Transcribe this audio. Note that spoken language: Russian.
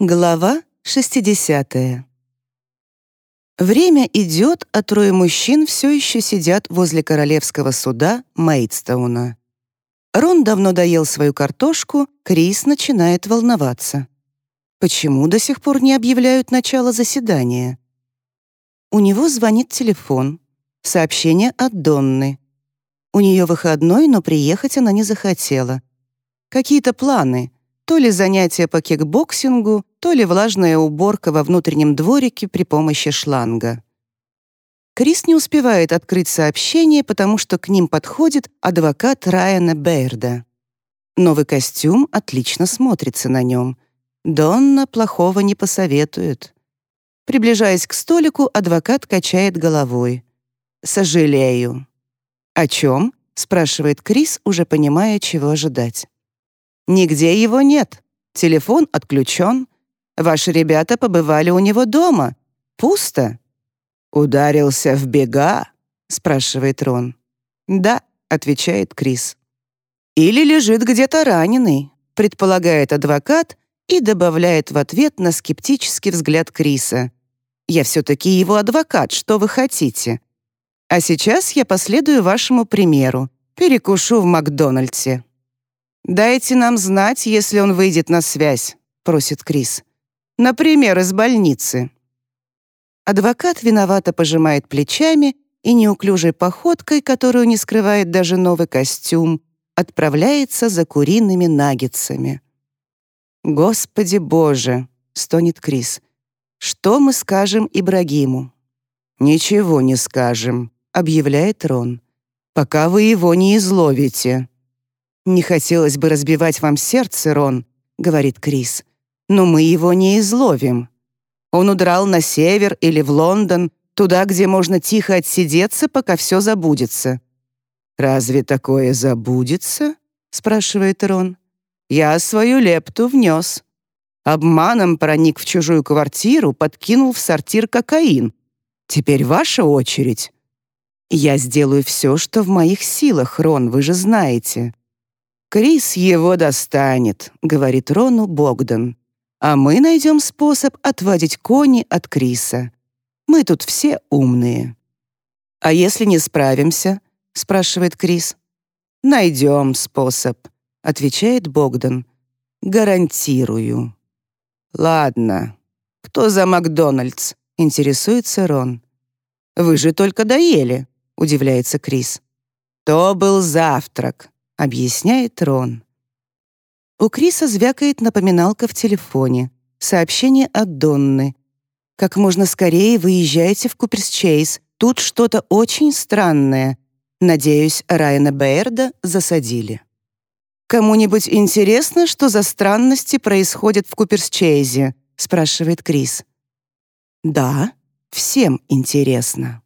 Глава 60. Время идет, а трое мужчин все еще сидят возле королевского суда Мейдстоуна. Рон давно доел свою картошку, Крис начинает волноваться. Почему до сих пор не объявляют начало заседания? У него звонит телефон. Сообщение от Донны. У нее выходной, но приехать она не захотела. Какие-то планы — то ли занятия по кикбоксингу, то ли влажная уборка во внутреннем дворике при помощи шланга. Крис не успевает открыть сообщение, потому что к ним подходит адвокат Райана Бейрда. Новый костюм отлично смотрится на нем. Донна плохого не посоветует. Приближаясь к столику, адвокат качает головой. «Сожалею». «О чем?» — спрашивает Крис, уже понимая, чего ожидать. Нигде его нет. Телефон отключен. Ваши ребята побывали у него дома. Пусто. «Ударился в бега?» — спрашивает Рон. «Да», — отвечает Крис. «Или лежит где-то раненый», — предполагает адвокат и добавляет в ответ на скептический взгляд Криса. «Я все-таки его адвокат, что вы хотите? А сейчас я последую вашему примеру. Перекушу в Макдональдсе». «Дайте нам знать, если он выйдет на связь», — просит Крис. «Например, из больницы». Адвокат виновато пожимает плечами и неуклюжей походкой, которую не скрывает даже новый костюм, отправляется за куриными наггетсами. «Господи Боже!» — стонет Крис. «Что мы скажем Ибрагиму?» «Ничего не скажем», — объявляет Рон. «Пока вы его не изловите». «Не хотелось бы разбивать вам сердце, Рон», — говорит Крис, «но мы его не изловим. Он удрал на север или в Лондон, туда, где можно тихо отсидеться, пока все забудется». «Разве такое забудется?» — спрашивает Рон. «Я свою лепту внес. Обманом проник в чужую квартиру, подкинул в сортир кокаин. Теперь ваша очередь». «Я сделаю все, что в моих силах, Рон, вы же знаете. «Крис его достанет», — говорит Рону Богдан. «А мы найдем способ отводить кони от Криса. Мы тут все умные». «А если не справимся?» — спрашивает Крис. «Найдем способ», — отвечает Богдан. «Гарантирую». «Ладно. Кто за Макдональдс?» — интересуется Рон. «Вы же только доели», — удивляется Крис. «То был завтрак», объясняет Рон. У Криса звякает напоминалка в телефоне. Сообщение от Донны. «Как можно скорее выезжайте в Куперс-Чейз. Тут что-то очень странное. Надеюсь, Райана Бэйрда засадили». «Кому-нибудь интересно, что за странности происходят в Куперс-Чейзе?» спрашивает Крис. «Да, всем интересно».